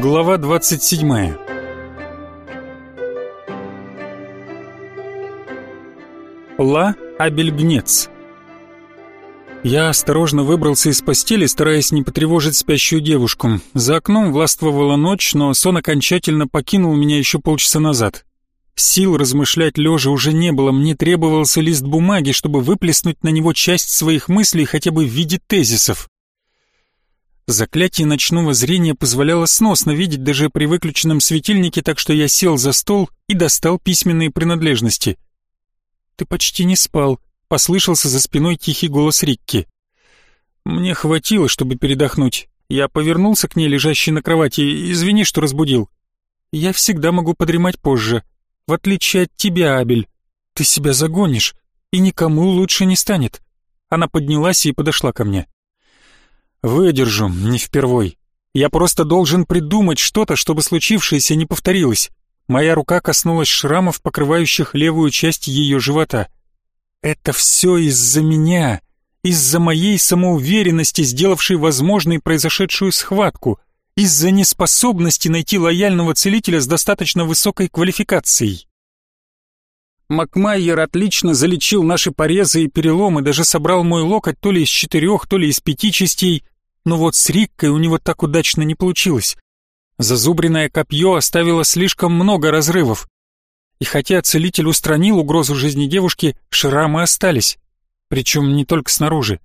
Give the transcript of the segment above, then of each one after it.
Глава 27 Ла Абельгнец Я осторожно выбрался из постели, стараясь не потревожить спящую девушку. За окном властвовала ночь, но сон окончательно покинул меня еще полчаса назад. Сил размышлять лежа уже не было, мне требовался лист бумаги, чтобы выплеснуть на него часть своих мыслей хотя бы в виде тезисов. Заклятие ночного зрения позволяло сносно видеть даже при выключенном светильнике, так что я сел за стол и достал письменные принадлежности. «Ты почти не спал», — послышался за спиной тихий голос Рикки. Мне хватило, чтобы передохнуть. Я повернулся к ней, лежащей на кровати. «Извини, что разбудил». «Я всегда могу подремать позже. В отличие от тебя, Абель. Ты себя загонишь, и никому лучше не станет». Она поднялась и подошла ко мне. Выдержу, не впервой. Я просто должен придумать что-то, чтобы случившееся не повторилось. Моя рука коснулась шрамов, покрывающих левую часть ее живота. Это все из-за меня, из-за моей самоуверенности, сделавшей возможной произошедшую схватку, из-за неспособности найти лояльного целителя с достаточно высокой квалификацией. Макмайер отлично залечил наши порезы и переломы, даже собрал мой локоть то ли из четырех, то ли из пяти частей, но вот с Риккой у него так удачно не получилось. Зазубренное копье оставило слишком много разрывов. И хотя целитель устранил угрозу жизни девушки, шрамы остались. Причем не только снаружи.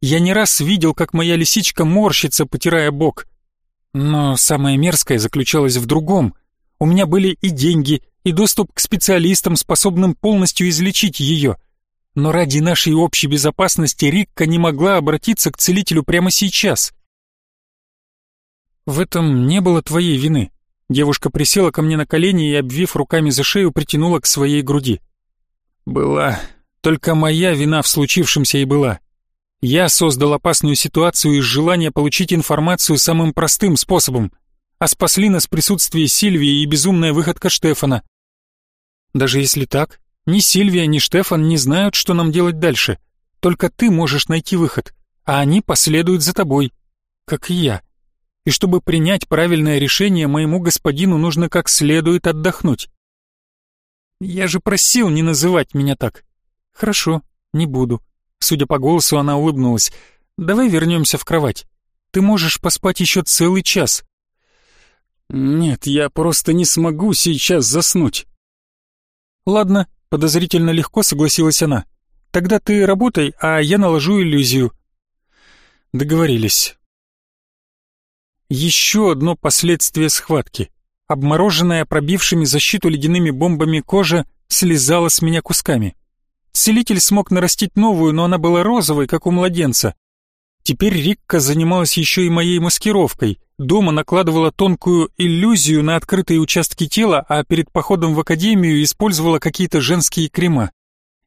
Я не раз видел, как моя лисичка морщится, потирая бок. Но самое мерзкое заключалось в другом. У меня были и деньги, и доступ к специалистам, способным полностью излечить ее. Но ради нашей общей безопасности Рикка не могла обратиться к целителю прямо сейчас. В этом не было твоей вины. Девушка присела ко мне на колени и, обвив руками за шею, притянула к своей груди. Была. Только моя вина в случившемся и была. Я создал опасную ситуацию из желания получить информацию самым простым способом, а спасли нас присутствие Сильвии и безумная выходка Штефана. Даже если так, ни Сильвия, ни Штефан не знают, что нам делать дальше. Только ты можешь найти выход, а они последуют за тобой, как и я. И чтобы принять правильное решение, моему господину нужно как следует отдохнуть. Я же просил не называть меня так. Хорошо, не буду. Судя по голосу, она улыбнулась. Давай вернемся в кровать. Ты можешь поспать еще целый час. Нет, я просто не смогу сейчас заснуть. «Ладно», — подозрительно легко согласилась она. «Тогда ты работай, а я наложу иллюзию». Договорились. Еще одно последствие схватки. Обмороженная пробившими защиту ледяными бомбами кожа слезала с меня кусками. Целитель смог нарастить новую, но она была розовой, как у младенца. Теперь Рикка занималась еще и моей маскировкой. Дома накладывала тонкую иллюзию на открытые участки тела, а перед походом в академию использовала какие-то женские крема.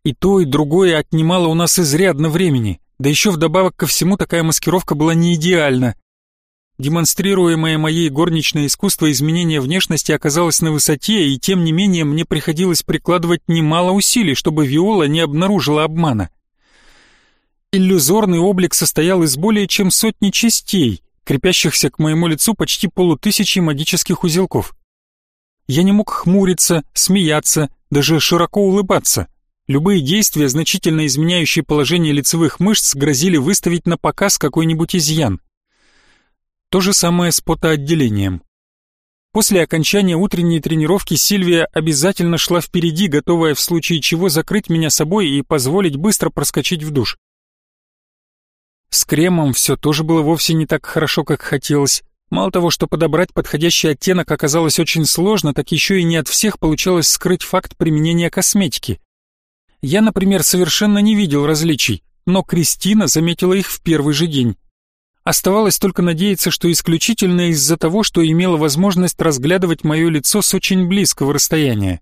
И то, и другое отнимало у нас изрядно времени. Да еще вдобавок ко всему такая маскировка была не идеальна. Демонстрируемое моей горничное искусство изменения внешности оказалось на высоте, и тем не менее мне приходилось прикладывать немало усилий, чтобы Виола не обнаружила обмана. Иллюзорный облик состоял из более чем сотни частей, крепящихся к моему лицу почти полутысячи магических узелков. Я не мог хмуриться, смеяться, даже широко улыбаться. Любые действия, значительно изменяющие положение лицевых мышц, грозили выставить на показ какой-нибудь изъян. То же самое с потоотделением. После окончания утренней тренировки Сильвия обязательно шла впереди, готовая в случае чего закрыть меня собой и позволить быстро проскочить в душ. С кремом все тоже было вовсе не так хорошо, как хотелось. Мало того, что подобрать подходящий оттенок оказалось очень сложно, так еще и не от всех получалось скрыть факт применения косметики. Я, например, совершенно не видел различий, но Кристина заметила их в первый же день. Оставалось только надеяться, что исключительно из-за того, что имела возможность разглядывать мое лицо с очень близкого расстояния.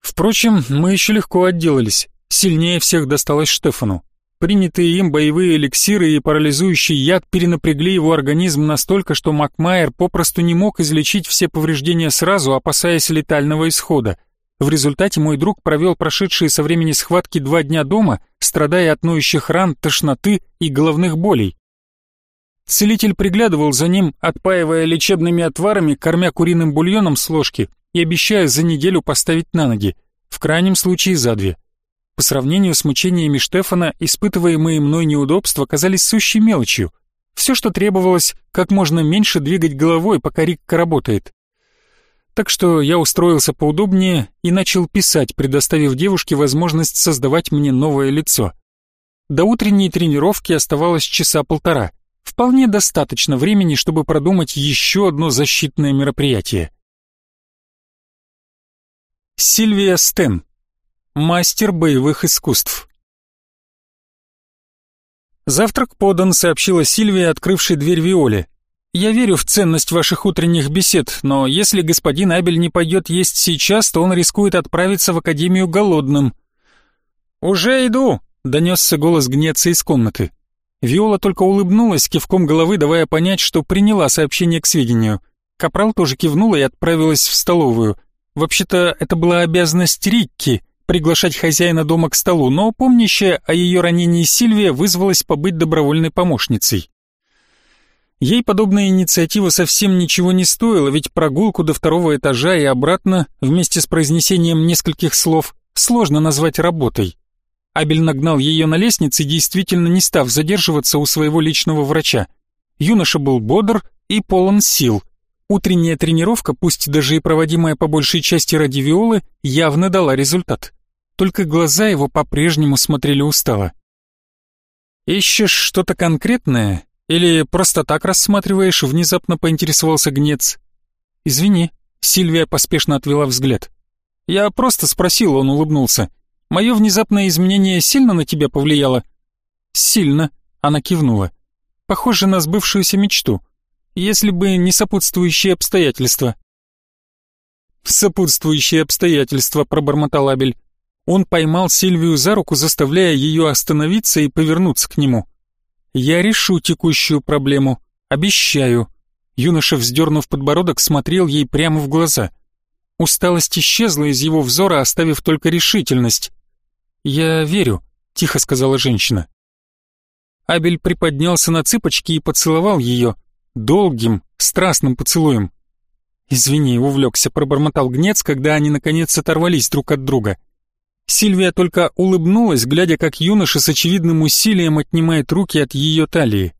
Впрочем, мы еще легко отделались. Сильнее всех досталось Штефану. Принятые им боевые эликсиры и парализующий яд перенапрягли его организм настолько, что Макмайер попросту не мог излечить все повреждения сразу, опасаясь летального исхода. В результате мой друг провел прошедшие со времени схватки два дня дома, страдая от ноющих ран, тошноты и головных болей. Целитель приглядывал за ним, отпаивая лечебными отварами, кормя куриным бульоном с ложки и обещая за неделю поставить на ноги, в крайнем случае за две. По сравнению с мучениями Штефана, испытываемые мной неудобства казались сущей мелочью. Все, что требовалось, как можно меньше двигать головой, пока Рикка работает. Так что я устроился поудобнее и начал писать, предоставив девушке возможность создавать мне новое лицо. До утренней тренировки оставалось часа полтора. Вполне достаточно времени, чтобы продумать еще одно защитное мероприятие. Сильвия Стен. Мастер боевых искусств. «Завтрак подан», — сообщила Сильвия, открывшей дверь Виоле. «Я верю в ценность ваших утренних бесед, но если господин Абель не пойдет есть сейчас, то он рискует отправиться в академию голодным». «Уже иду», — донесся голос гнеца из комнаты. Виола только улыбнулась, кивком головы давая понять, что приняла сообщение к сведению. Капрал тоже кивнула и отправилась в столовую. Вообще-то это была обязанность Рикки — приглашать хозяина дома к столу, но помнящая о ее ранении Сильвия вызвалась побыть добровольной помощницей. Ей подобная инициатива совсем ничего не стоила, ведь прогулку до второго этажа и обратно, вместе с произнесением нескольких слов, сложно назвать работой. Абель нагнал ее на лестнице, действительно не став задерживаться у своего личного врача. Юноша был бодр и полон сил. Утренняя тренировка, пусть даже и проводимая по большей части ради Виолы, явно дала результат только глаза его по-прежнему смотрели устало. «Ищешь что-то конкретное или просто так рассматриваешь?» — внезапно поинтересовался Гнец. «Извини», — Сильвия поспешно отвела взгляд. «Я просто спросил», — он улыбнулся. «Мое внезапное изменение сильно на тебя повлияло?» «Сильно», — она кивнула. «Похоже на сбывшуюся мечту, если бы не сопутствующие обстоятельства». «Сопутствующие обстоятельства», — пробормотал Абель. Он поймал Сильвию за руку, заставляя ее остановиться и повернуться к нему. «Я решу текущую проблему. Обещаю». Юноша, вздернув подбородок, смотрел ей прямо в глаза. Усталость исчезла из его взора, оставив только решительность. «Я верю», — тихо сказала женщина. Абель приподнялся на цыпочки и поцеловал ее, долгим, страстным поцелуем. «Извини, увлекся», — пробормотал гнец, когда они наконец оторвались друг от друга. Сильвия только улыбнулась, глядя, как юноша с очевидным усилием отнимает руки от ее талии.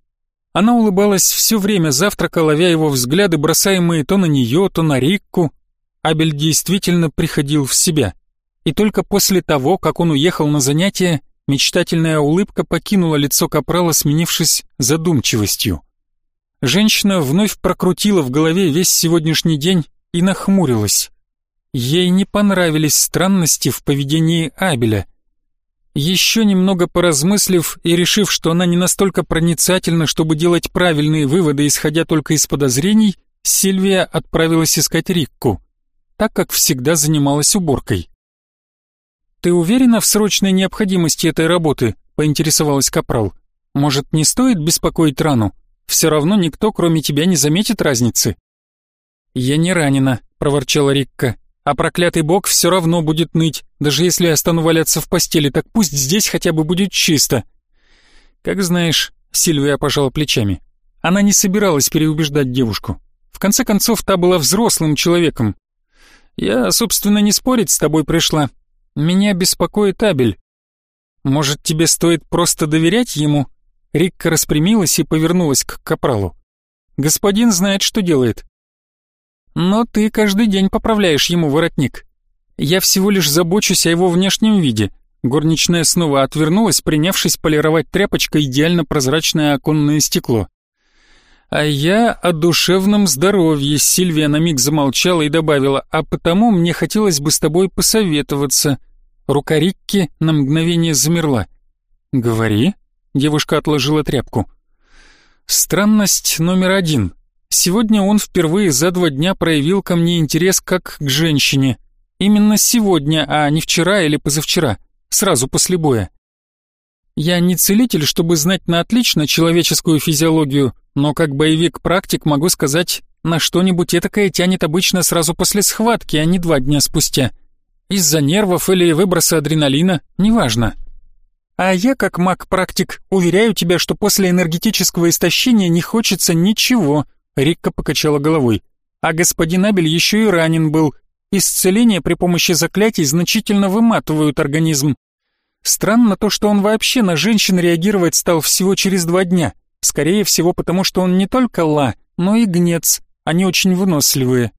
Она улыбалась все время завтрака, ловя его взгляды, бросаемые то на нее, то на Рикку. Абель действительно приходил в себя. И только после того, как он уехал на занятия, мечтательная улыбка покинула лицо Капрала, сменившись задумчивостью. Женщина вновь прокрутила в голове весь сегодняшний день и нахмурилась. Ей не понравились странности в поведении Абеля. Еще немного поразмыслив и решив, что она не настолько проницательна, чтобы делать правильные выводы, исходя только из подозрений, Сильвия отправилась искать Рикку, так как всегда занималась уборкой. «Ты уверена в срочной необходимости этой работы?» — поинтересовалась Капрал. «Может, не стоит беспокоить рану? Все равно никто, кроме тебя, не заметит разницы». «Я не ранена», — проворчала Рикка а проклятый бог все равно будет ныть, даже если я стану валяться в постели, так пусть здесь хотя бы будет чисто. Как знаешь, Сильвия пожала плечами. Она не собиралась переубеждать девушку. В конце концов, та была взрослым человеком. Я, собственно, не спорить с тобой пришла. Меня беспокоит Абель. Может, тебе стоит просто доверять ему? Рикка распрямилась и повернулась к капралу. Господин знает, что делает. Но ты каждый день поправляешь ему воротник. Я всего лишь забочусь о его внешнем виде. Горничная снова отвернулась, принявшись полировать тряпочкой идеально прозрачное оконное стекло. А я о душевном здоровье, Сильвия на миг замолчала и добавила, а потому мне хотелось бы с тобой посоветоваться. Рука Рикки на мгновение замерла. «Говори», — девушка отложила тряпку. «Странность номер один. Сегодня он впервые за два дня проявил ко мне интерес как к женщине. Именно сегодня, а не вчера или позавчера, сразу после боя. Я не целитель, чтобы знать на отлично человеческую физиологию, но как боевик-практик могу сказать, на что-нибудь этакое тянет обычно сразу после схватки, а не два дня спустя. Из-за нервов или выброса адреналина, неважно. А я, как маг-практик, уверяю тебя, что после энергетического истощения не хочется ничего. Рикка покачала головой. А господин Абель еще и ранен был. Исцеление при помощи заклятий значительно выматывают организм. Странно то, что он вообще на женщин реагировать стал всего через два дня. Скорее всего, потому что он не только ла, но и гнец. Они очень выносливые.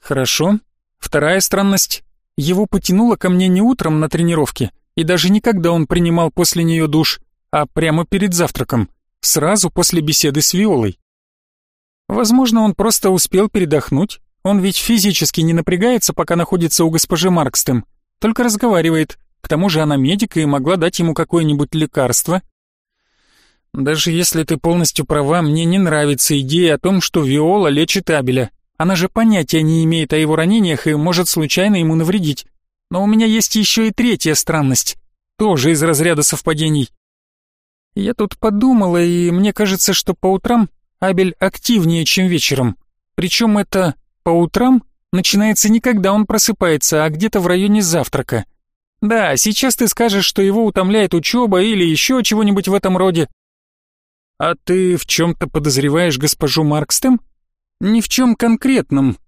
Хорошо. Вторая странность. Его потянуло ко мне не утром на тренировке, и даже не когда он принимал после нее душ, а прямо перед завтраком, сразу после беседы с Виолой. Возможно, он просто успел передохнуть. Он ведь физически не напрягается, пока находится у госпожи Маркстем, только разговаривает. К тому же она медик и могла дать ему какое-нибудь лекарство. Даже если ты полностью права, мне не нравится идея о том, что Виола лечит Абеля. Она же понятия не имеет о его ранениях и может случайно ему навредить. Но у меня есть еще и третья странность, тоже из разряда совпадений. Я тут подумала, и мне кажется, что по утрам Абель активнее, чем вечером. Причем это «по утрам» начинается не когда он просыпается, а где-то в районе завтрака. Да, сейчас ты скажешь, что его утомляет учеба или еще чего-нибудь в этом роде. А ты в чем-то подозреваешь госпожу Маркстем? Ни в чем конкретном.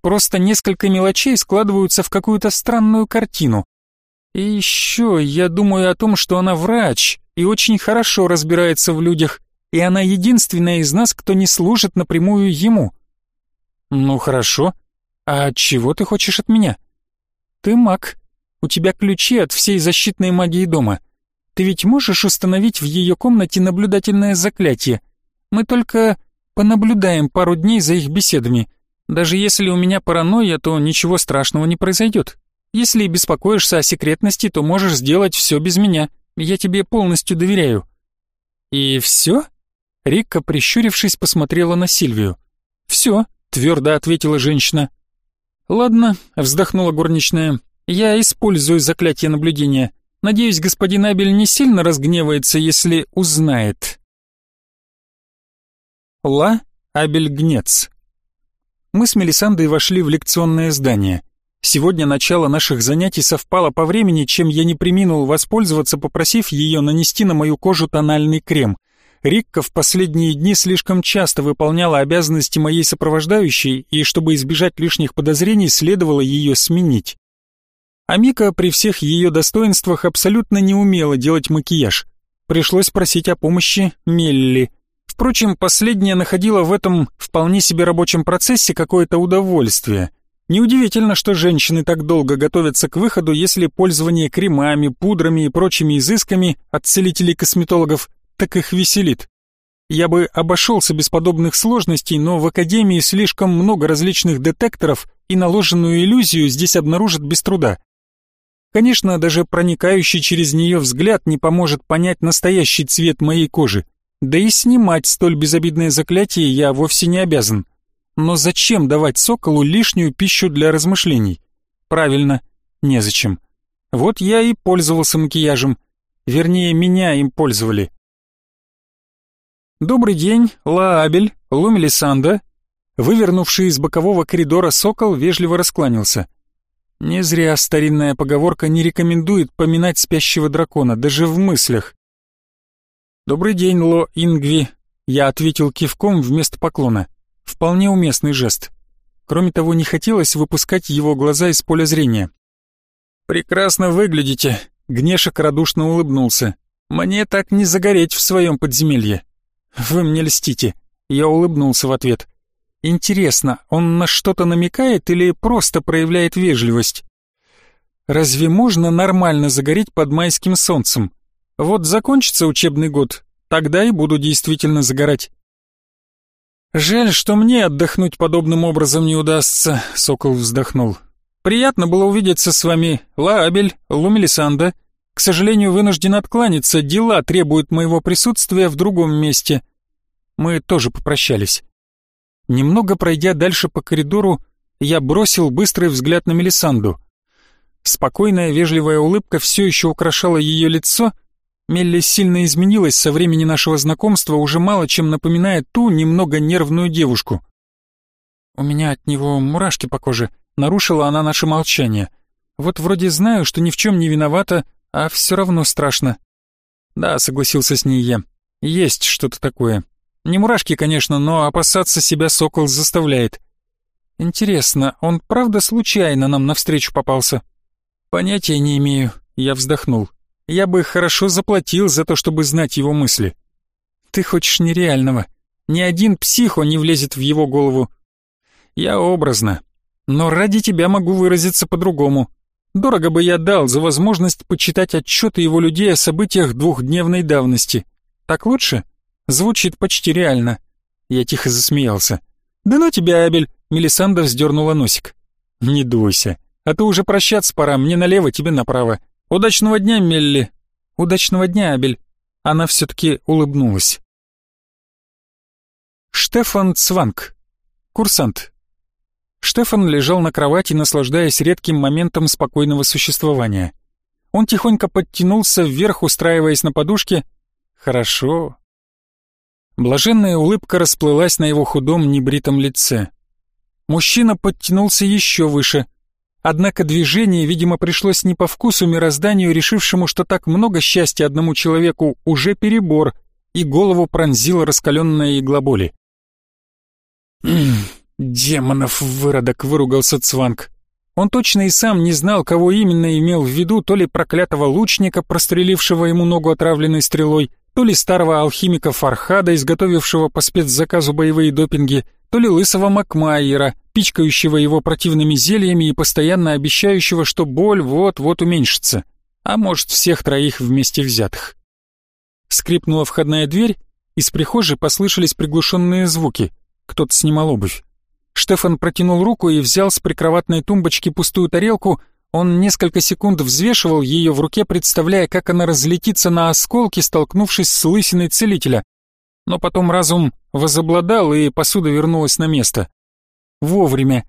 Просто несколько мелочей складываются в какую-то странную картину. И еще я думаю о том, что она врач и очень хорошо разбирается в людях, и она единственная из нас, кто не служит напрямую ему. Ну хорошо. А чего ты хочешь от меня? Ты маг. У тебя ключи от всей защитной магии дома. Ты ведь можешь установить в ее комнате наблюдательное заклятие. Мы только понаблюдаем пару дней за их беседами. Даже если у меня паранойя, то ничего страшного не произойдет. Если беспокоишься о секретности, то можешь сделать все без меня. Я тебе полностью доверяю». «И все?» Рикка, прищурившись, посмотрела на Сильвию. «Все», — твердо ответила женщина. «Ладно», — вздохнула горничная, — «я использую заклятие наблюдения. Надеюсь, господин Абель не сильно разгневается, если узнает». Ла Абель Гнец Мы с Мелисандой вошли в лекционное здание. Сегодня начало наших занятий совпало по времени, чем я не приминул воспользоваться, попросив ее нанести на мою кожу тональный крем. Рикка в последние дни слишком часто выполняла обязанности моей сопровождающей, и чтобы избежать лишних подозрений, следовало ее сменить. А Мика при всех ее достоинствах абсолютно не умела делать макияж. Пришлось просить о помощи Мелли. Впрочем, последняя находила в этом вполне себе рабочем процессе какое-то удовольствие. Неудивительно, что женщины так долго готовятся к выходу, если пользование кремами, пудрами и прочими изысками от целителей-косметологов так их веселит. Я бы обошелся без подобных сложностей, но в Академии слишком много различных детекторов, и наложенную иллюзию здесь обнаружат без труда. Конечно, даже проникающий через нее взгляд не поможет понять настоящий цвет моей кожи. Да и снимать столь безобидное заклятие я вовсе не обязан. Но зачем давать соколу лишнюю пищу для размышлений? Правильно, незачем. Вот я и пользовался макияжем. Вернее, меня им пользовали. «Добрый день, Лаабель, Лумелисанда». Вывернувший из бокового коридора сокол вежливо раскланялся. Не зря старинная поговорка не рекомендует поминать спящего дракона, даже в мыслях. «Добрый день, Ло Ингви», — я ответил кивком вместо поклона. Вполне уместный жест. Кроме того, не хотелось выпускать его глаза из поля зрения. «Прекрасно выглядите», — Гнешек радушно улыбнулся. «Мне так не загореть в своем подземелье». «Вы мне льстите», — я улыбнулся в ответ. «Интересно, он на что-то намекает или просто проявляет вежливость?» «Разве можно нормально загореть под майским солнцем? Вот закончится учебный год, тогда и буду действительно загорать». «Жаль, что мне отдохнуть подобным образом не удастся», — Сокол вздохнул. «Приятно было увидеться с вами, Лаабель, Лумелисанда. К сожалению, вынужден откланяться, дела требуют моего присутствия в другом месте. Мы тоже попрощались. Немного пройдя дальше по коридору, я бросил быстрый взгляд на Мелисанду. Спокойная, вежливая улыбка все еще украшала ее лицо. Мелли сильно изменилась со времени нашего знакомства, уже мало чем напоминает ту немного нервную девушку. У меня от него мурашки по коже, нарушила она наше молчание. Вот вроде знаю, что ни в чем не виновата, а все равно страшно. Да, согласился с ней я. Есть что-то такое. Не мурашки, конечно, но опасаться себя сокол заставляет. Интересно, он правда случайно нам навстречу попался? Понятия не имею, я вздохнул. Я бы хорошо заплатил за то, чтобы знать его мысли. Ты хочешь нереального. Ни один психо не влезет в его голову. Я образно. Но ради тебя могу выразиться по-другому. Дорого бы я дал за возможность почитать отчеты его людей о событиях двухдневной давности. Так лучше? Звучит почти реально. Я тихо засмеялся. «Да ну тебя, Абель!» Мелисанда вздернула носик. «Не дуйся, а то уже прощаться пора, мне налево, тебе направо. Удачного дня, Мелли!» «Удачного дня, Абель!» Она все-таки улыбнулась. Штефан Цванг. Курсант. Штефан лежал на кровати, наслаждаясь редким моментом спокойного существования. Он тихонько подтянулся вверх, устраиваясь на подушке. Хорошо. Блаженная улыбка расплылась на его худом небритом лице. Мужчина подтянулся еще выше. Однако движение, видимо, пришлось не по вкусу мирозданию, решившему, что так много счастья одному человеку уже перебор, и голову пронзила раскаленная игла боли. «Демонов выродок!» — выругался Цванг. Он точно и сам не знал, кого именно имел в виду, то ли проклятого лучника, прострелившего ему ногу отравленной стрелой, то ли старого алхимика Фархада, изготовившего по спецзаказу боевые допинги, то ли лысого Макмайера, пичкающего его противными зельями и постоянно обещающего, что боль вот-вот уменьшится, а может всех троих вместе взятых. Скрипнула входная дверь, из прихожей послышались приглушенные звуки, кто-то снимал обувь. Штефан протянул руку и взял с прикроватной тумбочки пустую тарелку, он несколько секунд взвешивал ее в руке, представляя, как она разлетится на осколки, столкнувшись с лысиной целителя. Но потом разум возобладал, и посуда вернулась на место. Вовремя.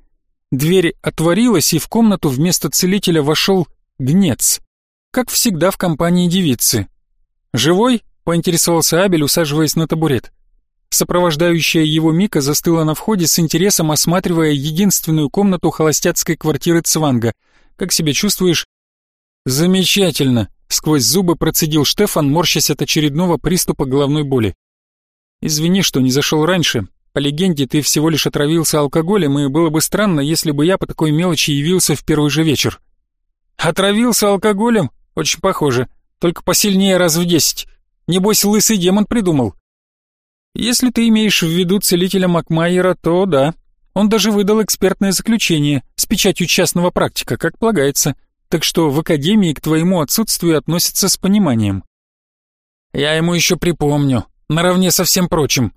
Дверь отворилась, и в комнату вместо целителя вошел гнец. Как всегда в компании девицы. «Живой?» — поинтересовался Абель, усаживаясь на табурет. Сопровождающая его Мика застыла на входе с интересом, осматривая единственную комнату холостяцкой квартиры Цванга. «Как себя чувствуешь?» «Замечательно», — сквозь зубы процедил Штефан, морщась от очередного приступа головной боли. «Извини, что не зашел раньше. По легенде, ты всего лишь отравился алкоголем, и было бы странно, если бы я по такой мелочи явился в первый же вечер». «Отравился алкоголем? Очень похоже. Только посильнее раз в десять. Небось, лысый демон придумал». Если ты имеешь в виду целителя Макмайера, то да. Он даже выдал экспертное заключение с печатью частного практика, как полагается. Так что в академии к твоему отсутствию относятся с пониманием. Я ему еще припомню, наравне со всем прочим.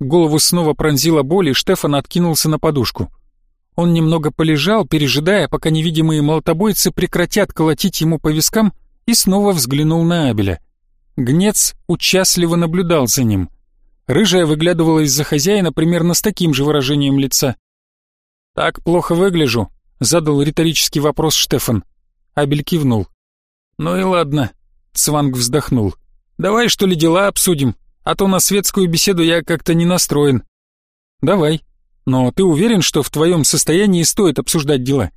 Голову снова пронзила боль, и Штефан откинулся на подушку. Он немного полежал, пережидая, пока невидимые молотобойцы прекратят колотить ему по вискам, и снова взглянул на Абеля. Гнец участливо наблюдал за ним. Рыжая выглядывала из-за хозяина примерно с таким же выражением лица. «Так плохо выгляжу», — задал риторический вопрос Штефан. Абель кивнул. «Ну и ладно», — Цванг вздохнул. «Давай, что ли, дела обсудим, а то на светскую беседу я как-то не настроен». «Давай. Но ты уверен, что в твоем состоянии стоит обсуждать дела?»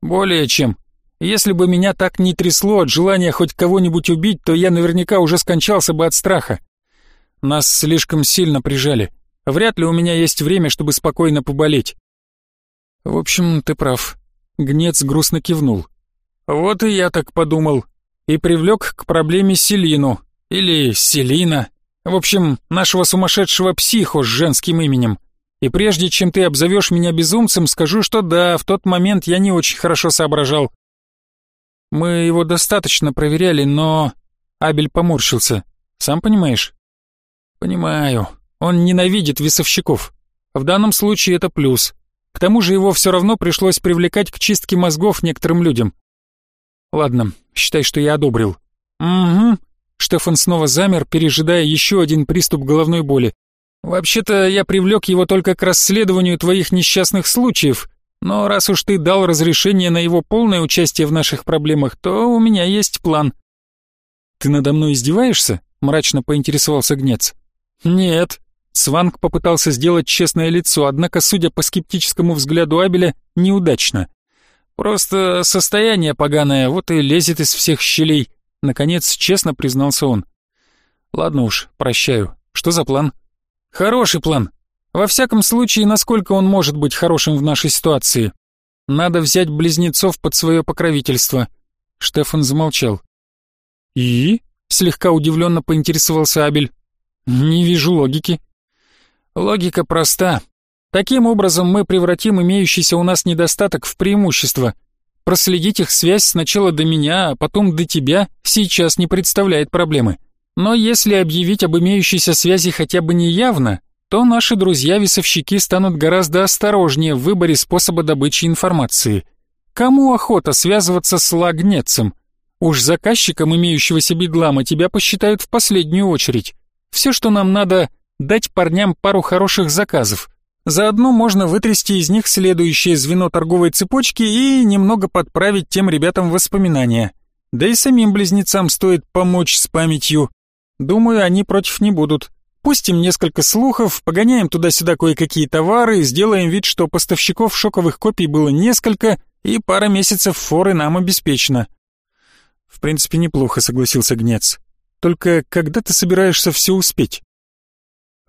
«Более чем. Если бы меня так не трясло от желания хоть кого-нибудь убить, то я наверняка уже скончался бы от страха. Нас слишком сильно прижали. Вряд ли у меня есть время, чтобы спокойно поболеть. В общем, ты прав. Гнец грустно кивнул. Вот и я так подумал. И привлек к проблеме Селину. Или Селина. В общем, нашего сумасшедшего психо с женским именем. И прежде чем ты обзовешь меня безумцем, скажу, что да, в тот момент я не очень хорошо соображал. Мы его достаточно проверяли, но... Абель поморщился. Сам понимаешь? Понимаю. Он ненавидит весовщиков. В данном случае это плюс. К тому же его все равно пришлось привлекать к чистке мозгов некоторым людям. Ладно, считай, что я одобрил. Угу. Штефан снова замер, пережидая еще один приступ головной боли. Вообще-то я привлек его только к расследованию твоих несчастных случаев, но раз уж ты дал разрешение на его полное участие в наших проблемах, то у меня есть план. Ты надо мной издеваешься? мрачно поинтересовался Гнец. «Нет». Сванг попытался сделать честное лицо, однако, судя по скептическому взгляду Абеля, неудачно. «Просто состояние поганое, вот и лезет из всех щелей. Наконец, честно признался он. Ладно уж, прощаю. Что за план? Хороший план. Во всяком случае, насколько он может быть хорошим в нашей ситуации. Надо взять близнецов под свое покровительство. Штефан замолчал. И? Слегка удивленно поинтересовался Абель. Не вижу логики. Логика проста. Таким образом мы превратим имеющийся у нас недостаток в преимущество. Проследить их связь сначала до меня, а потом до тебя сейчас не представляет проблемы. Но если объявить об имеющейся связи хотя бы неявно, то наши друзья-весовщики станут гораздо осторожнее в выборе способа добычи информации. Кому охота связываться с лагнецем? Уж заказчиком имеющегося бедлама тебя посчитают в последнюю очередь. Все, что нам надо, дать парням пару хороших заказов. Заодно можно вытрясти из них следующее звено торговой цепочки и немного подправить тем ребятам воспоминания. Да и самим близнецам стоит помочь с памятью. Думаю, они против не будут. Пустим несколько слухов, погоняем туда-сюда кое-какие товары, сделаем вид, что поставщиков шоковых копий было несколько, и пара месяцев форы нам обеспечена. В принципе, неплохо, согласился Гнец. Только когда ты собираешься все успеть?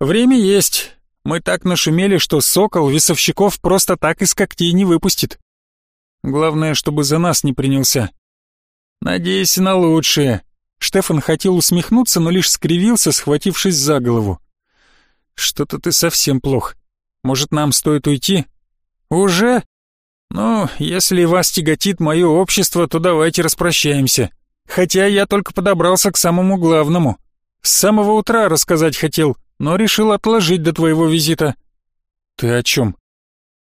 Время есть. Мы так нашумели, что сокол весовщиков просто так из когтей не выпустит. Главное, чтобы за нас не принялся. Надеюсь на лучшее. Штефан хотел усмехнуться, но лишь скривился, схватившись за голову. Что-то ты совсем плох. Может, нам стоит уйти? Уже? Ну, если вас тяготит мое общество, то давайте распрощаемся. Хотя я только подобрался к самому главному. С самого утра рассказать хотел, но решил отложить до твоего визита. Ты о чем?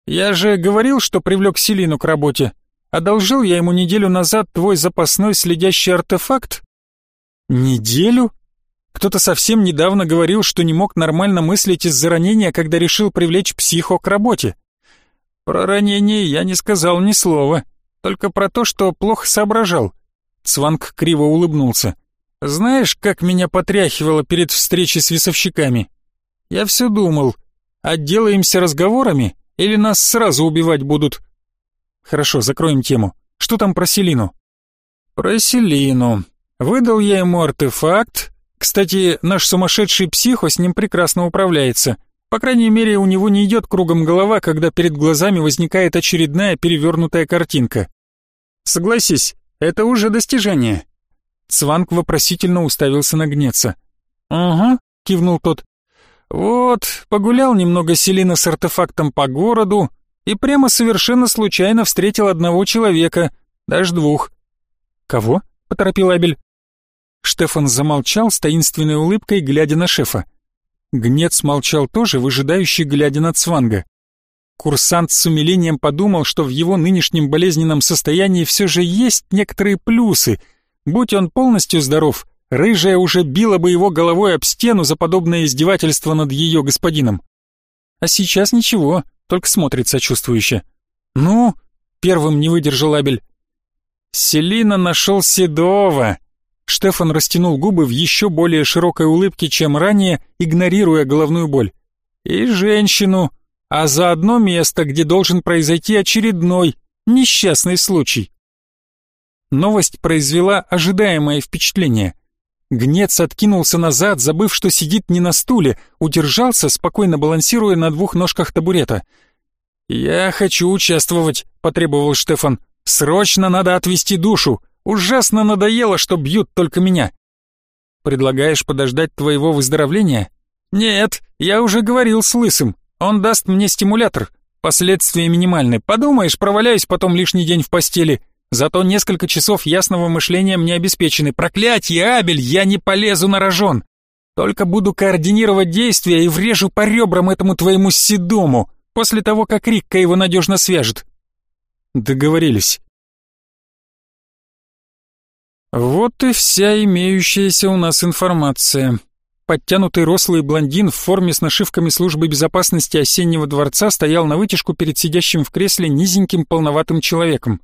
Я же говорил, что привлек Селину к работе. Одолжил я ему неделю назад твой запасной следящий артефакт. Неделю? Кто-то совсем недавно говорил, что не мог нормально мыслить из-за ранения, когда решил привлечь психо к работе. Про ранение я не сказал ни слова, только про то, что плохо соображал. Цванг криво улыбнулся. Знаешь, как меня потряхивало перед встречей с весовщиками? Я все думал, отделаемся разговорами или нас сразу убивать будут? Хорошо, закроем тему. Что там про Селину? Про Селину. Выдал я ему артефакт. Кстати, наш сумасшедший психо с ним прекрасно управляется. По крайней мере, у него не идет кругом голова, когда перед глазами возникает очередная перевернутая картинка. Согласись, это уже достижение. Цванг вопросительно уставился на Гнеца. «Ага», — кивнул тот. «Вот, погулял немного Селина с артефактом по городу и прямо совершенно случайно встретил одного человека, даже двух». «Кого?» — поторопил Абель. Штефан замолчал с таинственной улыбкой, глядя на шефа. Гнец молчал тоже, выжидающий, глядя на Цванга. Курсант с умилением подумал, что в его нынешнем болезненном состоянии все же есть некоторые плюсы — Будь он полностью здоров, рыжая уже била бы его головой об стену за подобное издевательство над ее господином. А сейчас ничего, только смотрит сочувствующе. «Ну?» — первым не выдержал Абель. «Селина нашел Седова!» Штефан растянул губы в еще более широкой улыбке, чем ранее, игнорируя головную боль. «И женщину, а заодно место, где должен произойти очередной несчастный случай». Новость произвела ожидаемое впечатление. Гнец откинулся назад, забыв, что сидит не на стуле, удержался, спокойно балансируя на двух ножках табурета. «Я хочу участвовать», — потребовал Штефан. «Срочно надо отвести душу. Ужасно надоело, что бьют только меня». «Предлагаешь подождать твоего выздоровления?» «Нет, я уже говорил с Лысым. Он даст мне стимулятор. Последствия минимальны. Подумаешь, проваляюсь потом лишний день в постели. Зато несколько часов ясного мышления мне обеспечены. Проклятье, Абель, я не полезу на рожон. Только буду координировать действия и врежу по ребрам этому твоему седому, после того, как Рикка его надежно свяжет. Договорились. Вот и вся имеющаяся у нас информация. Подтянутый рослый блондин в форме с нашивками службы безопасности осеннего дворца стоял на вытяжку перед сидящим в кресле низеньким полноватым человеком.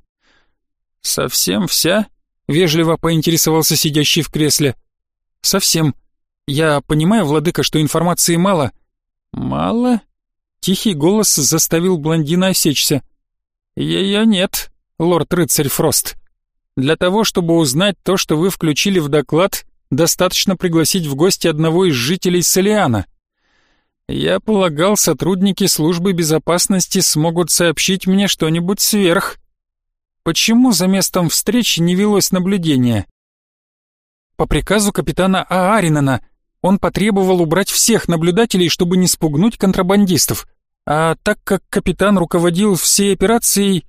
«Совсем вся?» — вежливо поинтересовался сидящий в кресле. «Совсем. Я понимаю, владыка, что информации мало». «Мало?» — тихий голос заставил блондина осечься. «Ее нет, лорд-рыцарь Фрост. Для того, чтобы узнать то, что вы включили в доклад, достаточно пригласить в гости одного из жителей Солиана. Я полагал, сотрудники службы безопасности смогут сообщить мне что-нибудь сверх. Почему за местом встречи не велось наблюдение? По приказу капитана Ааринена он потребовал убрать всех наблюдателей, чтобы не спугнуть контрабандистов. А так как капитан руководил всей операцией,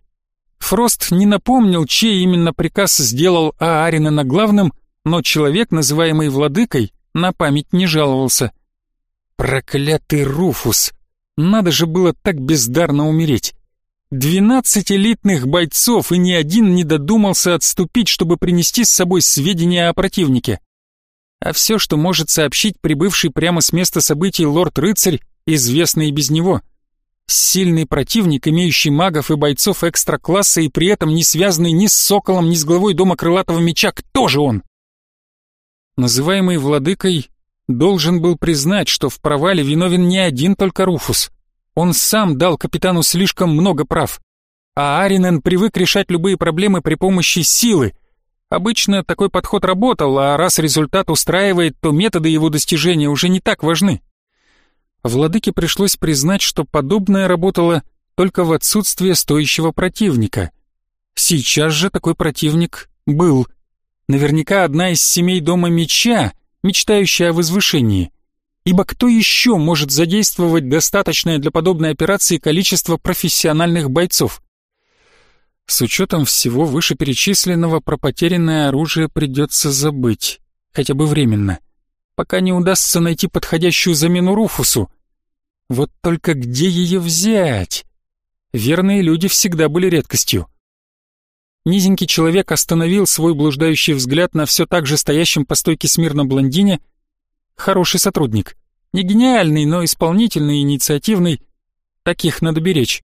Фрост не напомнил, чей именно приказ сделал Ааринена главным, но человек, называемый владыкой, на память не жаловался. Проклятый Руфус! Надо же было так бездарно умереть. Двенадцать элитных бойцов, и ни один не додумался отступить, чтобы принести с собой сведения о противнике. А все, что может сообщить прибывший прямо с места событий лорд-рыцарь, известно и без него. Сильный противник, имеющий магов и бойцов экстра-класса и при этом не связанный ни с соколом, ни с главой дома крылатого меча, кто же он? Называемый владыкой должен был признать, что в провале виновен не один только Руфус. Он сам дал капитану слишком много прав. А Аринен привык решать любые проблемы при помощи силы. Обычно такой подход работал, а раз результат устраивает, то методы его достижения уже не так важны. Владыке пришлось признать, что подобное работало только в отсутствие стоящего противника. Сейчас же такой противник был. Наверняка одна из семей Дома Меча — мечтающая о возвышении. Ибо кто еще может задействовать достаточное для подобной операции количество профессиональных бойцов? С учетом всего вышеперечисленного про потерянное оружие придется забыть, хотя бы временно, пока не удастся найти подходящую замену Руфусу. Вот только где ее взять? Верные люди всегда были редкостью. Низенький человек остановил свой блуждающий взгляд на все так же стоящем по стойке смирно блондине. Хороший сотрудник. Не гениальный, но исполнительный и инициативный. Таких надо беречь.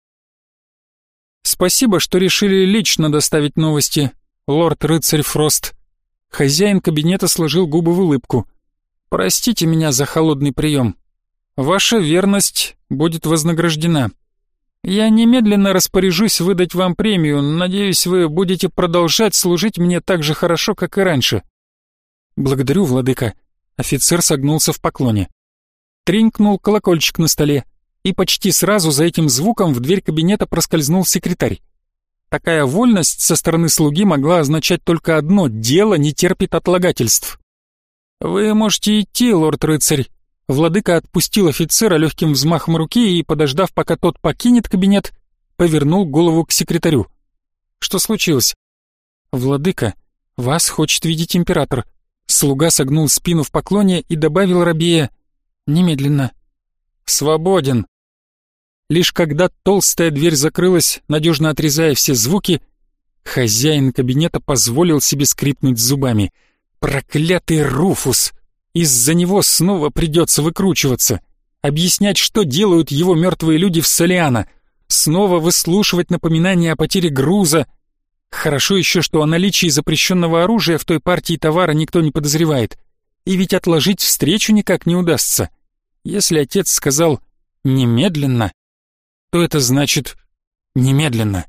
Спасибо, что решили лично доставить новости, лорд-рыцарь Фрост. Хозяин кабинета сложил губы в улыбку. Простите меня за холодный прием. Ваша верность будет вознаграждена. Я немедленно распоряжусь выдать вам премию. Надеюсь, вы будете продолжать служить мне так же хорошо, как и раньше. Благодарю, владыка. Офицер согнулся в поклоне. Тринкнул колокольчик на столе, и почти сразу за этим звуком в дверь кабинета проскользнул секретарь. Такая вольность со стороны слуги могла означать только одно — дело не терпит отлагательств. «Вы можете идти, лорд-рыцарь», Владыка отпустил офицера легким взмахом руки и, подождав, пока тот покинет кабинет, повернул голову к секретарю. «Что случилось?» «Владыка, вас хочет видеть император». Слуга согнул спину в поклоне и добавил рабея «Немедленно». «Свободен». Лишь когда толстая дверь закрылась, надежно отрезая все звуки, хозяин кабинета позволил себе скрипнуть зубами. «Проклятый Руфус!» Из-за него снова придется выкручиваться, объяснять, что делают его мертвые люди в Солиана, снова выслушивать напоминания о потере груза. Хорошо еще, что о наличии запрещенного оружия в той партии товара никто не подозревает. И ведь отложить встречу никак не удастся. Если отец сказал «немедленно», то это значит «немедленно».